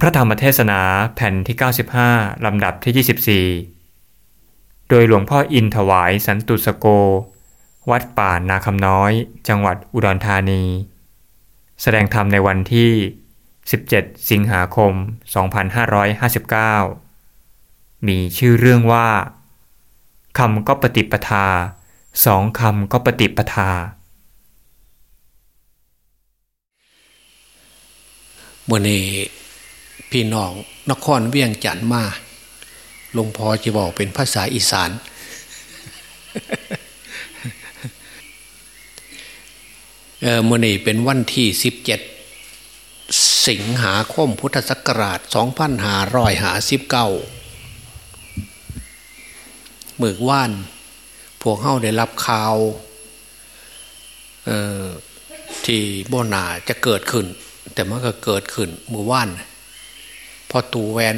พระธรรมเทศนาแผ่นที่ 95 ลำดับที่ 24 โดยหลวงพ่ออินถวายสันตุสโก วัดป่านาคำน้อย จังหวัดอุดรธานี แสดงธรรมในวันที่ 17 สิงหาคม 2559 มีชื่อเรื่องว่าคำก็ปฏิปทาสองคำก็ปฏิปทาเมื่อนี้ พี่น้องนครเวียงจันทน์มาหลวงพ่อจะบอกเป็นภาษาอีสาน เออมื่อนี้เป็นวันที่สิบเจ็ดสิงหาคมพุทธศักราชสองพันหารอยหาสิบเก้าเมื่อว่าน พวกเข้าได้รับข่าวที่บ่นาจะเกิดขึ้น แต่มันก็เกิดขึ้นเมื่อว่าน พอตูแวน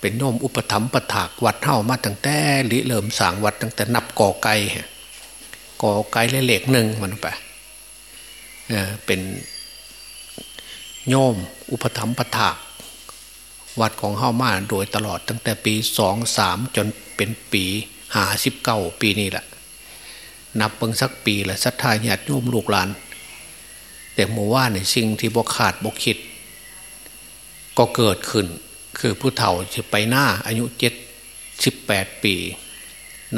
เป็นโยมอุปถัมภ์ประถากวัดเท่ามาตั้งแต่ลิเริ่มสางวัดตั้งแต่นับก่อไก่ก่อไก่เล็กหนึ่งมันไปเป็นโยมอุปถัมภ์ประถากวัดของเฮ้ามาโดยตลอดตั้งแต่ปีสองสามจนเป็นปีหาสิบเก้าปีนี่แหละ นับเบิ่งสักปีแหละศรัทธาญาติโยมลูกหลาน แต่เมื่ว่าในสิ่งที่บกขาดบกคิด ก็เกิดขึ้น คือผู้เฒ่าจะไปหน้าอายุเจ็ดสิบแปดปี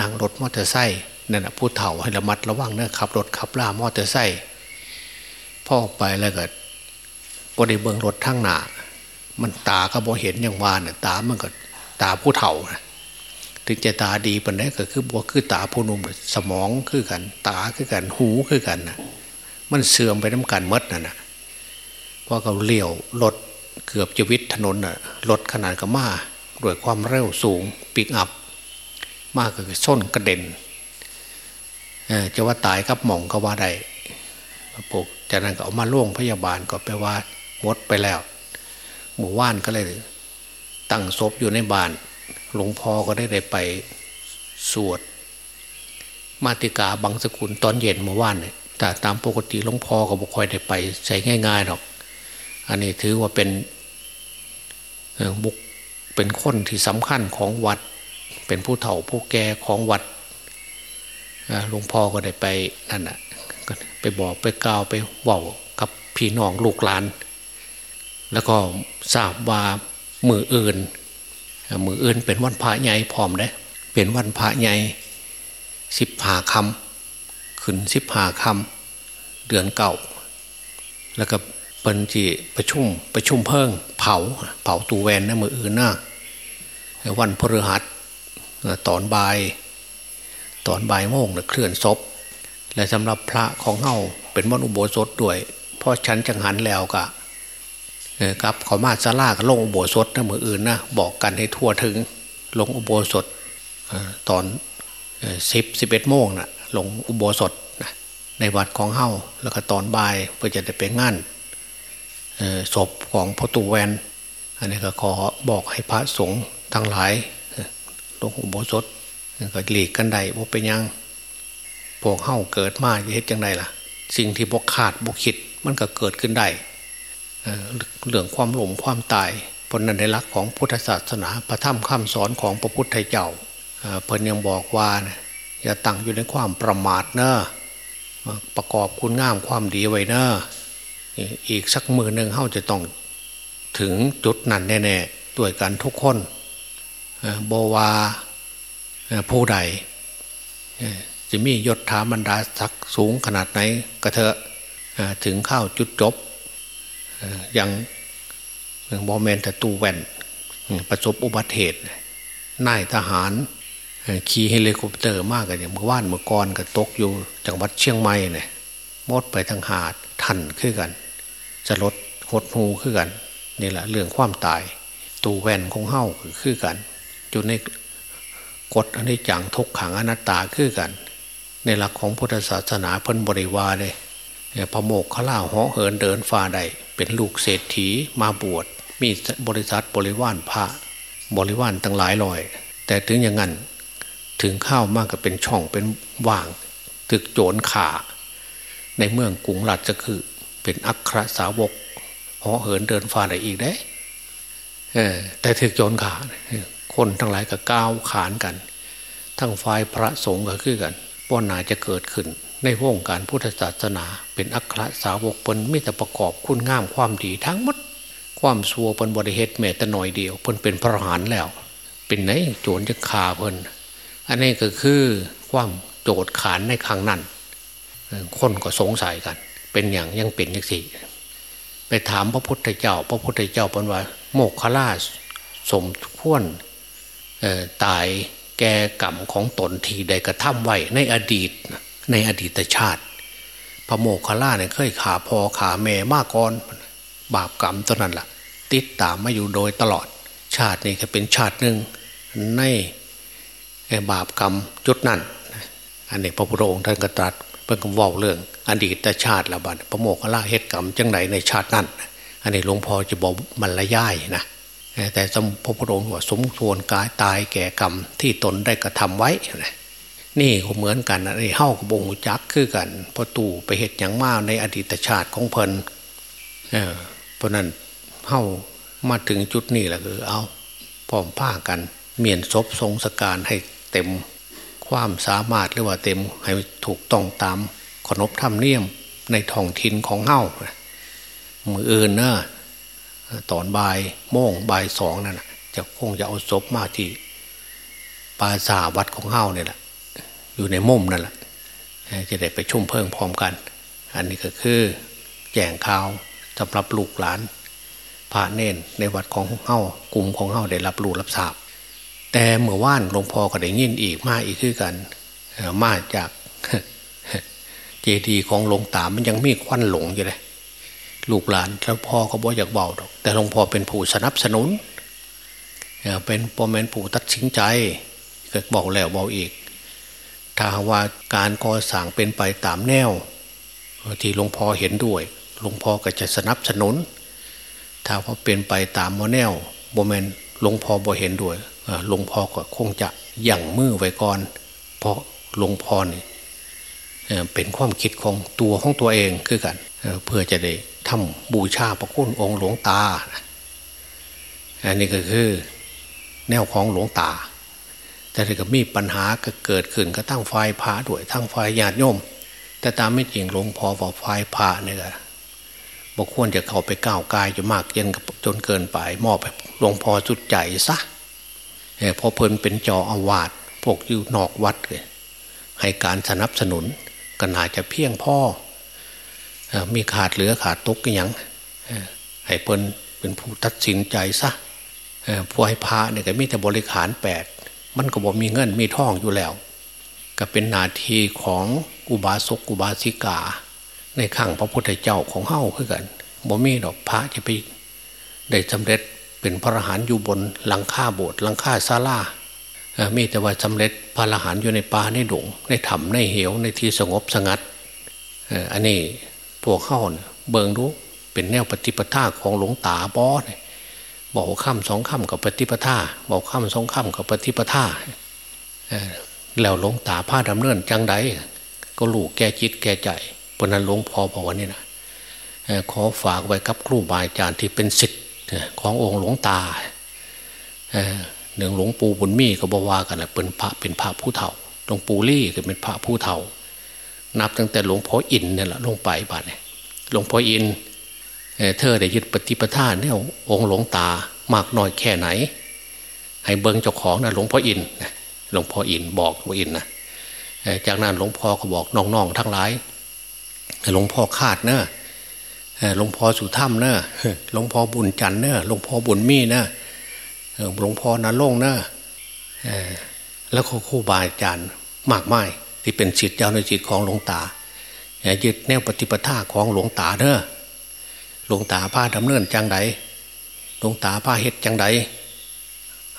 นั่งรถมอเตอร์ไซค์นั่นแหะผู้เฒ่าให้ระมัดระวังเนะขับรถขับล่ามอเตอร์ไซค์พ่อไปแล้วก็บริเบิงรถทั้งหนามันตาก็บอเห็นอย่างวานเนี่ยตามันก็ตาผู้เฒ่านะถึงจะตาดีปนนี้ก็คือบัวคือตาผู้นุ่มสมองคือกัน ตาคือกันหูคือกันนะมันเสื่อมไปน้ำกันมดน่ะนะเพราะเขาเลี้ยวรถ เกือบจะวิทถนนน่ะรถขนาดก็มาด้วยความเร็วสูงปิกอัพมากก็คือส้นกระเด็นจะว่าตายกับหม่องก็ว่าได้ปกจากนั้นก็เอามาล่วงพยาบาลก็ไปว่าหมดไปแล้ว หมู่ว่านก็เลย ตั้งศพอยู่ในบ้าน หลวงพ่อก็ได้ได้ไปสวด มาติกาบางสกุลตอนเย็นเมื่อวานเนี่ยแต่ตามปกติหลวงพ่อก็บอกคอยได้ไปใช้ง่ายๆหรอก อันนี้ถือว่าเป็น บุกเป็นคนที่สำคัญของวัด เป็นผู้เฒ่าผู้แก่ของวัดหลวงพ่อก็ได้ไปนั่นน่ะไปบอกไปกล่าวไปว่ากับพี่น้องลูกหลาน แล้วก็ทราบว่ามืออื่นมืออื่นเป็นวันพระใหญ่พร้อมได้เป็นวันพระใหญ่สิบหาคำขึ้นสิบหาคำเดือนเก่า แล้วก็ เป็นจีประชุมประชุมเพิ่ง เผาเผาตูแวนนะมืออื่นนะวันพฤหัสตอนบ่าย ตอนบ่ายโมงนะเคลื่อนศพ และสำหรับพระของเฮาเป็นวันอุโบสถด้วยพราะฉันจังหันแล้วกะครับขอมาซาลาก็ลงอุโบสถนะมืออื่นนะบอกกันให้ทั่วถึงลงอุโบสถตอนสิบสิบเอ็ดโมงนะลงอุโบสถในวัดของเฮาแล้วก็ตอนบ่ายเพื่อจะได้ไปงาน ศพของพ่อตูแวน อันนี้ก็ขอบอกให้พระสงฆ์ทั้งหลายลงอุโบสถก็หลีกกันใดว่าเป็นยังพวกเฮาเกิดมาจะเห็นยังไงล่ะ สิ่งที่บกขาดบกคิดมันก็เกิดขึ้นได้เรื่องความหลงความตายผลนันในรักของพุทธศาสนาพระธรรมคำสอนของพระพุทธเจ้าเพิ่นยังบอกว่าอย่าตั้งอยู่ในความประมาทเนอะประกอบคุณงามความดีไว้เนอะ อีกสักมือหนึ่งเขาจะต้องถึงจุดนั้นแน่ๆด้วยกันทุกคนบ่ว่าผู้ใดจะมียศถาบรรดาศักดิ์สูงขนาดไหนก็เถอะถึงเข้าจุดจบยังบ่แม่นแต่ตูแวนประสบอุบัติเหตุนายทหารขี่เฮลิคอปเตอร์มากกันอย่างเมื่อวานเมื่อก่อนก็ตกอยู่จังหวัดเชียงใหม่เนี่ยมดไปทางหาดทันขึ้นกัน จะลดหดหูขึ้นกันนี่แหละเรื่องความตายตูแวนของเฮ้าคือกันจุดในกฎอันนี้จังทุกขังอนัตตาคือกัน ในหลักของพุทธศาสนาเพิ่นบริวารเลยพระโมกขล่าหอเหินเดินฝ่าใดเป็นลูกเศรษฐีมาบวชมีบริษัทบริวารพระบริวารตั้งหลายลอย แต่ถึงอย่างนั้นถึงข้าวมากก็เป็นช่องเป็นว่าง ตึกโจรขาในเมืองกรุงรัชจะคือ เป็นอัครสาวกหอเหินเดินฝ่าใดอีกได้เออแต่ถึกโจรขาคนทั้งหลายก็ก้าวขานกัน ทั้งฝ่ายพระสงฆ์ก็คือกันป้อนนาจะเกิดขึ้น ในวงการพุทธศาสนา เป็นอัครสาวกเป็นมิตรประกอบคุณงามความดีทั้งหมด ความสัวเป็นบริเหตุแม้แต่หน่อยเดียวเพิ่นเป็นพระหานแล้ว เป็นไหนโจรจะขาเพิ่นอันนี้ก็คือความโจดขานในครั้งนั้นคนก็สงสัยกัน เป็นอย่างยังเป็นยังสี่ไปถามพระพุทธเจ้า พระพุทธเจ้าเป็นว่า โมกขลาสมควรตายแก่กรรมของตนทีใดกระทำไว้ในอดีตในอดีตชาติ พระโมกขลาเนี่ยเคยขาพอขาแม่มากก่อนบาปกรรมตัวนั้นละ่ะ ติดตามมาอยู่โดยตลอด ชาตินี้ก็เป็นชาติหนึ่งในบาปกรรมจุดนั้น อันนี้พระพุทธองค์ท่านก็ตรัสเพิ่งว่าเรื่อง อดีตชาติละบัดพระโมกขลาเหตุกรรมจังไหนในชาตินั้นอันนี้หลวงพ่อจะบอกบรรยายนะแต่สมพระพุทธองค์ว่าสมควรกายตายแก่กรรมที่ตนได้กระทำไว้นี่ก็เหมือนกันนะนี่เฮ้ากระบงจักคือกันพอตู่ไปเหตุอย่างมากในอดีตชาติของเพลินเเพราะนั้นเฮ้ามาถึงจุดนี้แหละคือเอาพร้อมผ้ากันเมียนศพทรงสการให้เต็มความสามารถหรือว่าเต็มให้ถูกต้องตาม ขนบธรรมเนียมในท้องถิ่นของเฮ้ามืออื่นเนอะตอนบ่ายโมงบ่ายสองนั่นจะคงจะเอาศพมาที่ปาสาวัดของเฮ้าเนี่ยแหละอยู่ในมุมนั่นแหละจะได้ไปชุ่มเพิ่งพร้อมกัน อันนี้ก็คือแจงข่าวสำหรับลูกหลานพระเนนในวัดของเฮ้ากลุ่มของเฮ้าได้รับรู้รับทราบ แต่เมื่อว่านหลวงพ่อก็ได้ยินอีกมาอีกคือกันมาจาก ดีย์ของหลวงตามันยังมีควันหลงอยู่เลยลูกหลานแล้วพ่อก็บอกอยากเบาดอกแต่หลวงพ่อเป็นผู้สนับสนุนเป็นปอมเมนผู้ตัดสินใจก็บอกแล้วบอกอีก ถ้าว่าการก่อสร้างเป็นไปตามแนว ที่หลวงพ่อเห็นด้วยหลวงพ่อก็จะสนับสนุน ถ้าว่าเป็นไปตามมแนวโมเมนหลวงพ่อบ่เห็นด้วยหลวงพ่อก็คงจะยั่งมือไว้ก่อน เพราะหลวงพ่อนี่ เป็นความคิดของตัวของตัวเองคือกันเพื่อจะได้ทำบูชาพระคุณองค์หลวงตา อันนี้ก็คือแนวของหลวงตา แต่ถ้าก็มีปัญหาก็เกิดขึ้นก็ตั้งไฟพระด้วยทั้งไฟญาติโยม แต่ตามไม่จริงหลวงพ่อว่าไฟพระเนี่ยบอกควรจะเข้าไปก้าวกายจะมากเย็นจนเกินไปมอบหลวงพ่อจุดใจซะพอเพลินเป็นจออาวาสพวกอยู่นอกวัดเลยให้การสนับสนุน ก็น่าจะเพียงพ่อมีขาดเหลือขาดตกกันยังให้เพิ่นเป็นผู้ตัดสินใจซะผู้ให้พระเนี่ยก็มีแต่บริขารแปดมันก็บอกมีเงินมีทองอยู่แล้ว ก็เป็นนาทีของอุบาสกอุบาสิกา ในข้างพระพุทธเจ้าของเฮ้าคือกันบ่มีดอกพระจะไปได้สำเร็จเป็นพระอรหันต์อยู่บนหลังคาโบสถ์หลังคาศาลา มีแต่ว่าสำเร็จพระอรหันต์อยู่ในป่าในดงในถ้ำในเหวในที่สงบสงัดอันนี้พวกเข้าเนี่ยเบิงรู้เป็นแนวปฏิปทาของหลวงตาบอสบอกข้ามสองข้ามกับปฏิปทาบอกข้ามสองข้ามกับปฏิปทาแล้วหลวงตาผ้าดำเนินจังไดก็ลูกแก่จิตแก่ใจเพราะนั้นหลวงพ่อบอกว่านี่นะขอฝากไว้กับครูบาอาจารย์ที่เป็นศิษย์ขององค์หลวงตา หนึ่งหลวงปู่บุญมีก็บอกว่ากันนะเป็นพระเป็นพระผู้เฒ่าหลวงปู่ลี่ก็เป็นพระผู้เฒ่า นับตั้งแต่หลวงพ่ออินเนี่ยแหละลงไปบ้านเนี่ยหลวงพ่ออินเธอได้ยึดปฏิปทาเนี่ยองค์หลวงตามากน้อยแค่ไหน ให้เบิ้งเจ้าของนะหลวงพ่ออินหลวงพ่ออินบอกหลวงพ่ออินนะจากนั้นหลวงพ่อก็บอกน้องๆทั้งหลายหลวงพ่อคาดเนอะหลวงพ่อสุถ้ำเนอะหลวงพ่อบุญจันเนอะหลวงพ่อบุญมีเนอะ หลวงพ่อนาลงเนอะแล้วก็ครูบาอาจารย์มากมายที่เป็นจิตเจ้าในจิตของหลวงตาอย่ายึดแนวปฏิปทาของหลวงตาเนอะหลวงตาผ้าดำเนินจังไดหลวงตาผ้าเฮ็ดจังได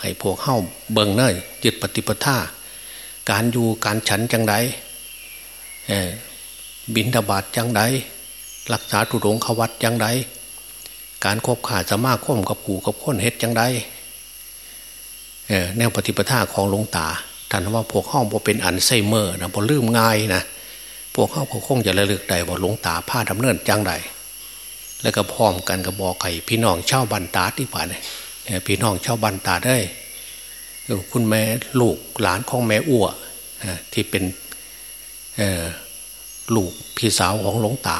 ให้พวกเข้าเบิ่งเนยยึดปฏิปทาการอยู่การฉันจังไดบินทบาทจังไดรักษาตุรงขวัดจังไดการคบขาสมาคมกับผูกับคนเฮ็ดจังได แนวปฏิปทาของหลวงตาท่านว่าพวกห้องพอเป็นอันไซเมอร์นะพอลืมง่ายนะพวกห้องพอคงจะระลึกได้ว่าหลวงตาผ้าดำเนินจังใดแล้วก็พร้อมกันกับบอกไก่พี่น้องเช่าบันตาที่ผ่านพี่น้องเช่าบ้านตาได้คุณแม่ลูกหลานของแม่อ้วที่เป็นลูกพี่สาวของหลวงตา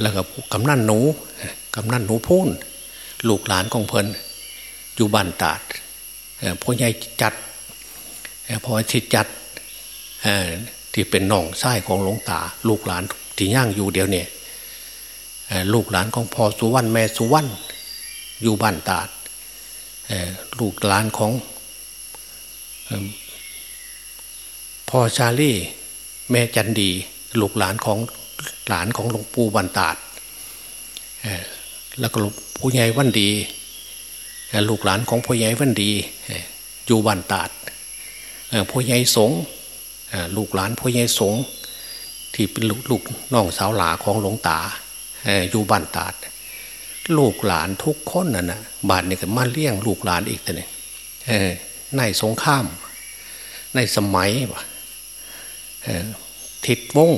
แล้วก็กำนันหนูกำนันหนูพูนลูกหลานของเพลิน อยู่บ้านตาดพ่อใหญ่จัดพ่อที่จัดที่เป็นน้องไส้ของหลวงตา ลูกหลานที่ย่างอยู่เดียวเนี่ยลูกหลานของพ่อสุวรรณแม่สุวรรณอยู่บ้านตาดลูกหลานของพ่อชาลี่แม่จันดี ลูกหลานของหลานของหลวงปู่บันตาดแล้วก็ผู้ใหญ่วันดี ลูกหลานของพ่อใหญ่วันดีอยู่บันตาดพ่อใหญ่สงลูกหลานพ่อใหญ่สงที่เป็นลูกน้องสาวหลาของหลวงตาอยู่บ้านตาด ลูกหลานทุกคนน่ะนะบ้านนี่ก็มาเลี้ยงลูกหลานอีกแต่เนี่ยในสงข้าม ในสมัยทิดวง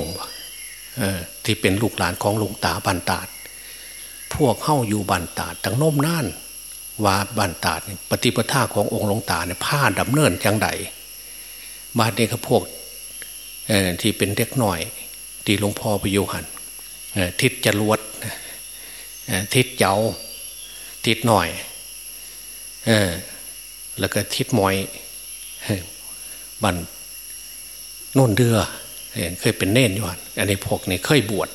ที่เป็นลูกหลานของหลวงตาบ้านตาด พวกเข้าอยู่บ้านตาดตั้งน้มน่าน ว่าบ้านตาดปฏิปทาขององค์หลวงตาเนี่ยผ้าดำเนินจังใดบ้านนี้ก็พวกที่เป็นเด็กหน่อย ที่หลวงพ่อไปอยู่หันทิศจรวดทิศเจ้าทิศหน่อยแล้วก็ทิศมอยบันน่นเดือเคยเป็นเน่นอยู่อันนี้พวกนี้เคยบวช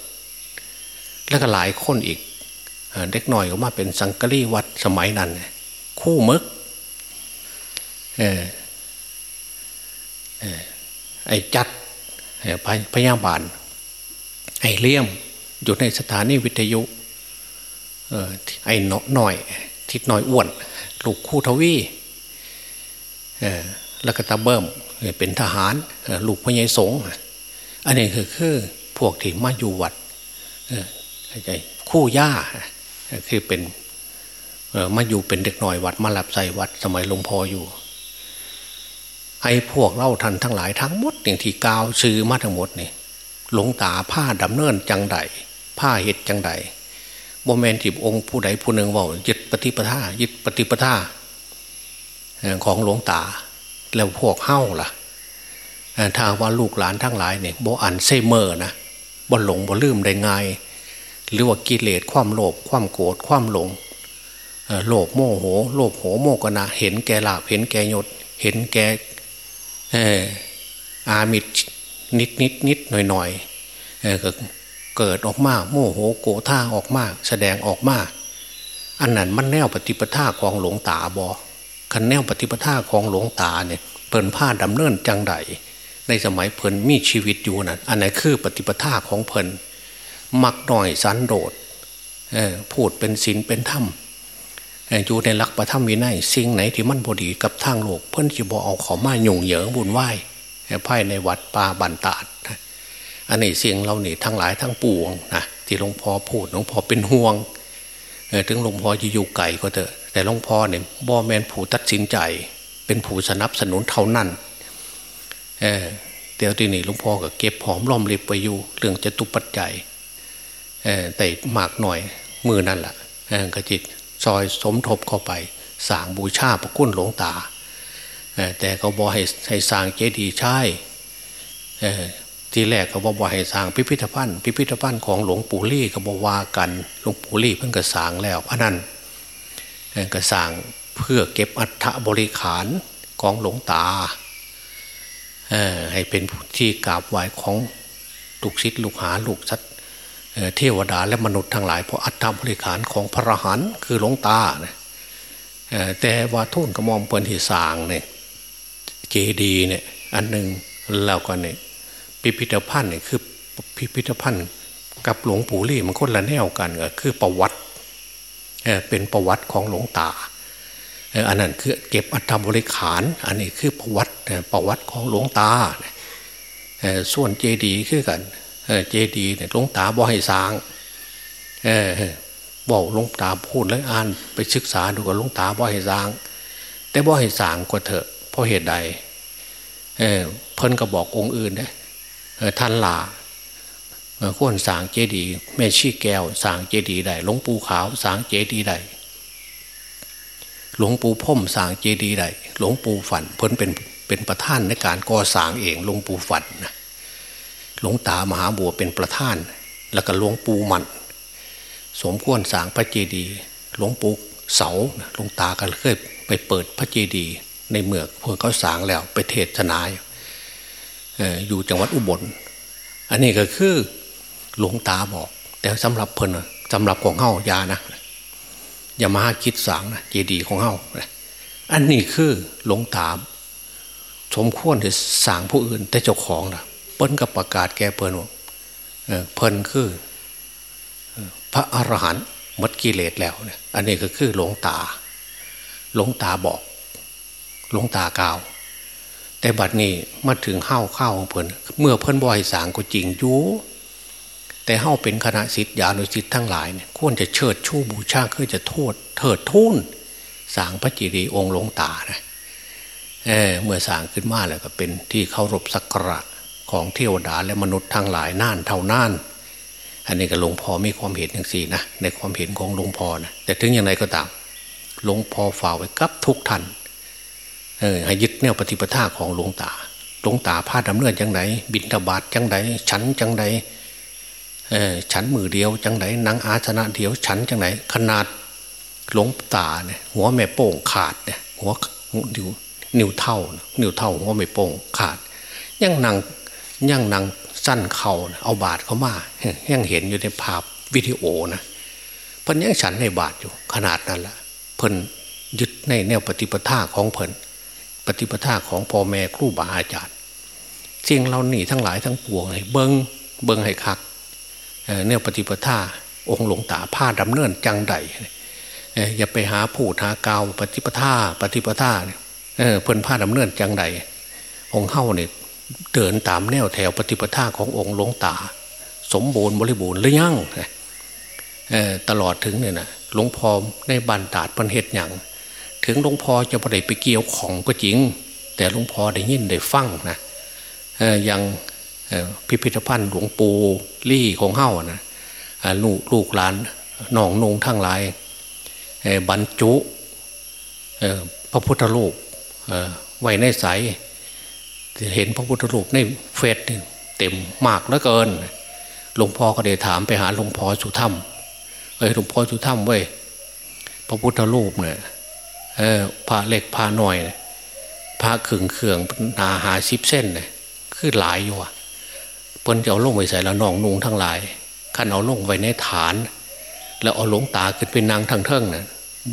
แล้วก็หลายคนอีก เด็กหน่อยก็มาเป็นสังกะรีวัดสมัยนั้น คู่มึกไอ้จัดพยาบาล ไอ้เลี่ยมอยู่ในสถานีวิทยุไอ้นหน่อย ทิศน้อยอ้วนลูกคู่ทวีแล้วก็ตาเบิ่มเป็นทหารลูกพญายสงอันนี้คือคือพวกที่มาอยู่วัดคู่ย่า คือเป็นมาอยู่เป็นเด็กหน่อยวัดมาหลับใส่วัดสมัยหลวงพ่ออยู่ไอ้พวกเล่าทันทั้งหลายทั้งหมดอย่างที่กาวซื้อมาทั้งหมดนี่หลงตาผ้าดำเนินจังใดผ้าเห็ดจังใดโมเมนต์ที่องค์ผู้ใดผู้หนึ่งว่ายึดปฏิปทายึดปฏิปทาของหลวงตา แล้วพวกเฮ้าล่ะทางว่าลูกหลานทั้งหลายเนี่ยโบอันเซเมอร์นะบ่หลงบ่ลืมได้ง่าย หรือว่ากิเลสความโลภความโกรธความหลงโลภโมโห โลภโหโมกนะเห็นแก่ลาภเห็นแก่ยศเห็นแก่อามิดนิดนิดนิดหน่อยหน่อยเกิดออกมาโมโหโกท่าออกมาแสดงออกมาอันนั้นมันแนวปฏิปทาของหลวงตาบอคันแนวปฏิปทาของหลวงตาเนี่ยเพิ่นผ้าดำเนินจังไดในสมัยเพิ่นมีชีวิตอยู่นั่นอันไหนคือปฏิปทาของเพิ่น มักหน่อยสันโดษพูดเป็นศีลเป็นธรรมอยู่ในหลักประธรรมวินัยสิ่งไหนที่มันบดีกับทางโลก เพื่อนจะบอกเอาขอมาหยุ่งเหยิงบุญไหว้ภายในวัดป่าบันตาดอันนี้เสียงเราเนี่ทั้งหลายทั้งปวงนะที่หลวงพ่อพูดหลวงพ่อเป็นห่วงถึงหลวงพ่อจะอยู่ไกลก็เถอะ แต่หลวงพ่อเนี่ยบ่แมนผู้ตัดสินใจ เป็นผู้สนับสนุนเท่านั้นเเดี๋ยวที่นี่หลวงพ่อก็เก็บหอมรอมริบไปอยู่เรื่องจะตุปัจจัย แต่หมากหน่อยมือนั่นแหละก็จิตซอยสมทบเข้าไปสางบูชาพระคุณหลวงตา แต่เขาบอกให้ให้สร้างเจดีย์ใช่ทีแรกเขาบอกว่าให้สร้างพิพิธภัณฑ์ พิพิธภัณฑ์ของหลวงปู่ลี่เขาบอกว่ากันหลวงปู่ลี่เพิ่งกระสางแล้วอันนั้นกระสางเพื่อเก็บอัฐบริขารของหลวงตาให้เป็นที่กราบไหว้ของลูกศิษย์ลูกหาลูกสัต เทวดาและมนุษย์ทั้งหลายเพราะอัตบริขารของพระหันคือหลวงตาเนี่ยแต่ว่าทุนกระมอมเปินที่สางเนี่ยเจดีเนี่ยอันหนึ่งแล้วก็เนี่ยพิพิธภัณฑ์เนี่ยคือพิพิธภัณฑ์กับหลวงปู่ลี่มันคนละแนวกันก็คือประวัติเป็นประวัติของหลวงตาอันนั้นคือเก็บอัตบริขาร อันนี้คือประวัติประวัติของหลวงตาส่วนเจดีคือกัน เจดีเนี่ยหลวงตาบอกให้สร้างบอกหลวงตาพูดแล้วอ่านไปศึกษาดูกับหลวงตาบอกให้สร้าง แต่บอกให้สร้างก็เถอะเพราะเหตุใดเเพิ่นก็บอกองค์อื่นนะท่านลาข้นสางเจดีแม่ชีแก้วสางเจดีได้หลวงปู่ขาวสางเจดีได้หลวงปู่พ่มสางเจดีย์ใดหลวงปู่ฝันเพิ่นเป็นเป็นประธานในการก่อสร้างเองหลวงปู่ฝันนะ หลวงตามหาบัวเป็นประธาน แล้วก็หลวงปู่มัน สมควรสางพระเจดีย์หลวงปู่เสาหลวงตาก็เคยไปเปิดพระเจดีย์ในเมืองเพื่อเขาสางแล้วไปเทศนาอยู่จังหวัดอุบล อันนี้ก็คือหลวงตาบอก แต่สำหรับเพิ่นสำหรับของเฮายานะอย่ามาคิดสางนะเจดีย์ของเฮาอันนี้คือหลวงตาสมควรจะสางผู้อื่นแต่เจ้าของนะ เปิ้นกับประกาศแก่เปิ้นว่าเพิ่นคือพระอรหันต์มดกิเลสแล้วเนี่ยอันนี้ก็คือหลวงตา หลวงตาบอก หลวงตากล่าว แต่บัดนี้มาถึงเข้าเข้าของเพิ่นเมื่อเพิ่นบ่อยสางก็จริงอยู่แต่เข้าเป็นคณะสิทธิญาณสิทธิ์ทั้งหลายเนี่ยควรจะเชิดชูบูชาคือจะโทษเถิดทุนสางพระจิรีองค์หลวงตานะเเมื่อสางขึ้นมาแล้วก็เป็นที่เคารพสักการะ ของเทวดาและมนุษย์ทั้งหลายน่านเท่าน่าน อันนี้ก็หลวงพ่อมีความเห็นอย่างสี่นะในความเห็นของหลวงพ่อนะแต่ถึงอย่างไรก็ตามหลวงพ่อฝ่าไว้กับทุกท่านเออให้ยึดแนวปฏิปทาของหลวงตาหลวงตาพาดำเนินจังไหนบินทบาทจังไหนฉันจังไหนเออฉันมือเดียวจังไหนนางอาสนะเดียวฉันจังไหนขนาดหลวงตาเนี่ยหัวแม่โป่งขาดเนี่ยหัวนิ้วนิ้วเท่า นิ้วเท่าหัวแม่โป่งขาด ยังนาง ยังนางสั้นเข่าเอาบาดเขามายังเห็นอยู่ในภาพวิดีโอนะเพิ่นยังฉันในบาดอยู่ขนาดนั้นละเพิ่นยึดในแนวปฏิปทาของเพิ่นปฏิปทาของพ่อแม่ครูบาอาจารย์สิ่งเราหนีทั้งหลายทั้งปวงให้เบิงเบิงให้คักแนวปฏิปทาองค์หลวงตาผ้าดำเนินจังใดอย่าไปหาผู้ทากาวปฏิปทาปฏิปทาเพิ่นผ้าดำเนินจังใดองค์เข้าเนี่ย เดินตามแนวแถวปฏิปทาขององค์หลวงตา สมบูรณ์บริบูรณ์หรือยังตลอดถึงเนี่ยนะหลวงพ่อในบันตาดพันเหตุอย่างถึงหลวงพ่อจะไม่ได้ไปเกี่ยวของก็จริง แต่หลวงพ่อได้ยินได้ฟังนะยังพิพิธภัณฑ์หลวงปู่ลี่ของเฮ้านะลูกลูกหลานน้องนงทั้งหลายบรรจุพระพุทธรูปไว้ในใส เห็นพระพุทธรูปในเฟซเต็มมากเหลือเกินหลวงพ่อก็เลยถามไปหาหลวงพ่อสุธรรมเอ้ยหลวงพ่อสุธรรมเว้ยพระพุทธรูปเนี่ยเออพระเล็กพระหน่อยพระขึงเขื่องนาหาสิบเส้นเนี่ยคือหลายอยู่อะเพิ่นจะเอาลงไว้ใส่แล้วนองนุงทั้งหลายขั้นเอาลงไว้ในฐาน แล้วเอาหลวงตาขึ้นเป็นนางทั้งเทิงเนี่ย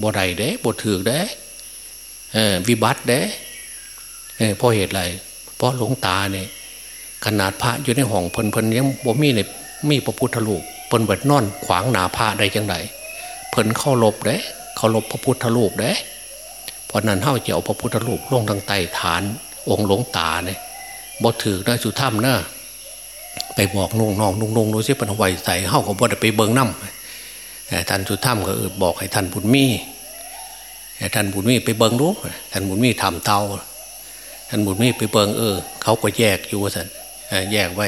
บ่ได้เด้บ่ถือเด้เออวิบัติเด้เออพราะเหตุอะไร เพราะหลวงตาเนี่ยขนาดพระอยู่ในห้องเพิ่นเพิ่นยังบ่มีเนี่ยมีพระพุทธรูปเพิ่นเบิดนอนขวางหนาพระได้จังไดเพิ่นเข้าลบเด้เข้าลบพระพุทธรูปเด้เพราะนั้นเท่าจะเอาพระพุทธรูปลงทางใต้ฐานองค์หลวงตาเนี่ยบ่ถือนะสุถ้ำนะไปบอกน้องน้องนุ่งนุ่งดูสิเป็นไหวใส่เข้าของบ่ได้ไปเบิงน้ำท่านสุถ้ำก็บอกให้ท่านบุญมีท่านบุญมีไปเบิงรู้ท่านบุญมีทำเตา ท่านบุญมีไปเบิงเออ เขาก็แยกอยู่สันแยกไว้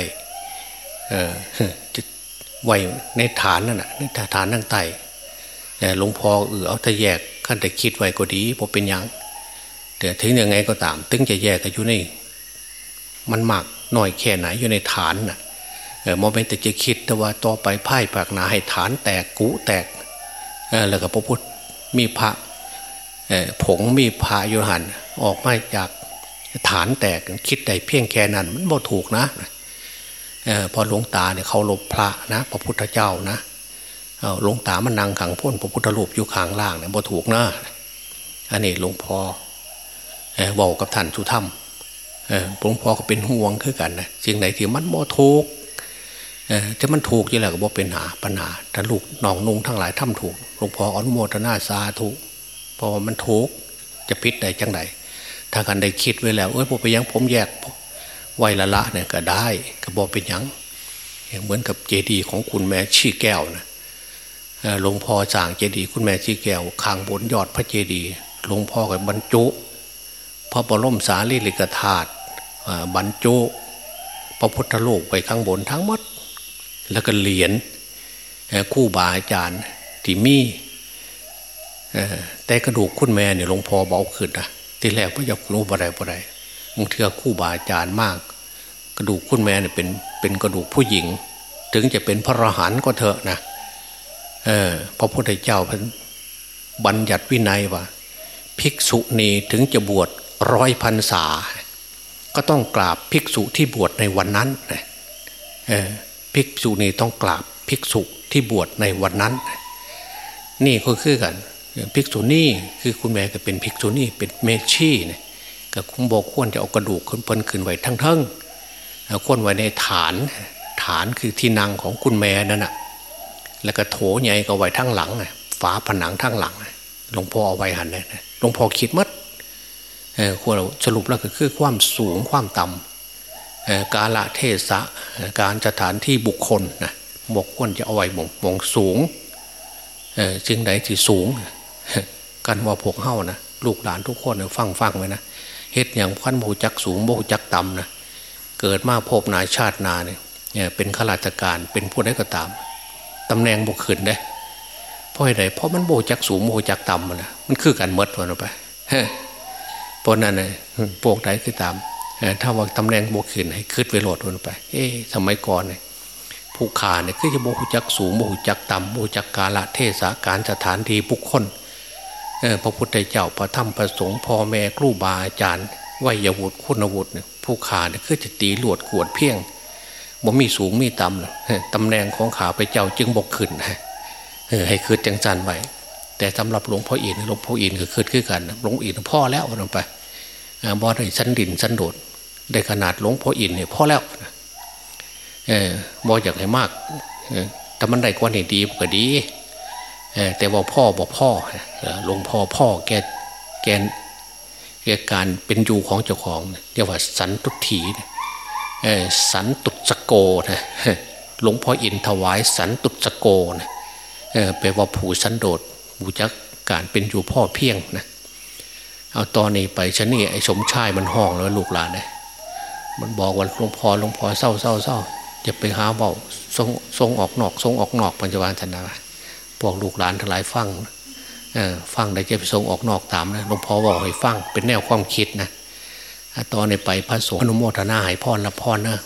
ไว้ในฐานนั่นแหะในฐานนั่งไต่หลวงพ่อเออเอาถ้าแยกขั้นแต่คิดไว้ก็ดีพอเป็นยังแต่ถึงยังไงก็ตามตึงจะแยกกันอยู่ในมันหมากหน่อยแค่ไหนอยู่ในฐานน่ะเออมองเป็นแต่จะคิดแต่ว่าต่อไปไพ่ปากหนาให้ฐานแตกกุแตกเออแล้วก็พระพุทธมีพระผงมีพระโยหันออกมาจาก ฐานแตกคิดได้เพียงแค่นั้น มันบ่ถูกนะพอหลวงตาเนี่ยเขาลบพระนะ พระพุทธเจ้านะหลวงตามันนั่งขังพ้นพระพุทธรูปอยู่ข้างล่างเนี่ยบ่ถูกนะอันนี้หลวงพ่อบอกกับท่านสุธรรมหลวงพ่อก็เป็นห่วงคือกันนะสิ่งไหนที่มันบ่ถูกถ้ามันถูกยี่แหละก็บ่เป็นหาปัญหาถ้าลูกน้องนุ่งทั้งหลายทำถูกหลวงพ่ออนุโมทนาสาธุเพราะว่ามันถูกจะพิษใดจังไหน ถ้ากันได้คิดไว้แล้วเอ้ยผมไปยังผมแยกไวละละเนี่ยก็ได้ก็บอกเป็นยังเหมือนกับเจดีย์ของคุณแม่ชี้แก้วนะหลวงพ่อจางเจดีย์คุณแม่ชี้แก้วข้างบนยอดพระเจดีย์หลวงพ่อกับบรรจุ พระบรมสารีริกธาตุบรรจุ พระพุทธโลกไปข้างบนทั้งหมด แล้วก็เหรียญคู่บาอาจารย์ที่มีแต่กระดูกคุณแม่เนี่ยหลวงพ่อเบาขึ้นนะ ที่แรกพระยาคุณบ่ได้บ่ได้บางเทือคู่บาอาจารย์มาก กระดูกคุณแม่เนี่ยเป็นเป็นกระดูกผู้หญิง ถึงจะเป็นพระอรหันต์ก็เถอะนะเออพระพุทธเจ้าพันบัญญัติวินัยว่า ภิกษุณีถึงจะบวชร้อยพันษา ก็ต้องกราบภิกษุที่บวชในวันนั้นเออภิกษุณีต้องกราบภิกษุที่บวชในวันนั้น นี่ก็คือกัน ภิกษุนี่คือคุณแม่ก็เป็นภิกษุนี่เป็นเมชีเนี่ยก็คุ้มบอกควรจะเอากระดูกขึ้นเพิ่นขึ้นไว้ทั้งทั้งควรไว้ในฐาน ฐานคือที่นั่งของคุณแม่นั่นน่ะแล้วก็โถใหญ่ก็ไว้ทั้งหลังฝาผนังทั้งหลังหลวงพ่อเอาไว้หันเลยหลวงพ่อคิดมัดควรสรุปแล้วก็คือความสูงความต่ำกาละเทศะการสถานที่บุคคลนะบอกควรจะเอาไว้มองมองสูงจึงไหนที่สูง กันว่าพวกเฮ้านะลูกหลานทุกคนฟังฟังไว้นะเฮ็ดอย่างพันโมจักสูงโมจักต่ำนะเกิดมาพบนายชาตินาเนี่ยเป็นข้าราชการเป็นผู้ใดก็ตามตำแหน่งบกขึ้นได้เพราะอะไรเพราะมันโบจักสูงโบจักต่ำนะมันคือการมดมันไปเพราะนั้นเลยพวกใดก็ตามถ้าว่าตำแหน่งบกขึ้นให้คืดไปโหลดมันไป เอ๊ะสมัยก่อนเนี่ยผู้ขาเนี่ยคือจะโมจักสูงโมจักต่ำโมจักกาละเทศะการสถานที่บุคคล พระพุทธเจ้าพระธรรมพระสงฆ์พ่อแม่ครูบาอาจารย์วัยวุฒิคุณวุฒิผู้ขาเนี่ยคือจะตีหลวดขวดเพียงบ่มีสูงมีต่ำตำแหน่งของขาไปเจ้าจึงบกขึ้นให้คืดจังจันไว้แต่สำหรับหลวงพ่ออินหลวงพ่ออินคือคืดขึ้นกันหลวงอินพ่อแล้วลงไปบ่ได้ชั้นดินชั้นโดดได้ขนาดหลวงพ่ออินเนี่ยพ่อแล้วเออบออยากให้มากแต่มันได้กว่านี้ดีก็ดี แต่ว่าพ่อบอกพ่อหลวงพ่อพ่อแกแกแกการเป็นอยู่ของเจ้าของเรียกว่าสันตุถีสันตุสโกนะหลวงพ่ออินถวายสันตุสโกนะแปลว่าผู้สันโดษบูจักการเป็นอยู่พ่อเพียงนะเอาตอนนี้ไปชนี่ไอ้สมชายมันห้องแล้วลูกหลานเลยมันบอกว่าหลวงพ่อหลวงพ่อเศร้าเศร้าเศร้าจะไปหาเบาทรงทรงออกนอกทรงออกนอกปัญจวัฒนา พวกลูกหลานทั้งหลายฟังฟังได้จะไปทรงออกนอกตามนะหลวงพ่อบอกให้ฟังเป็นแนวความคิดนะตอนในไปพระสงฆ์อนุโมทนาให้พรละพรนะ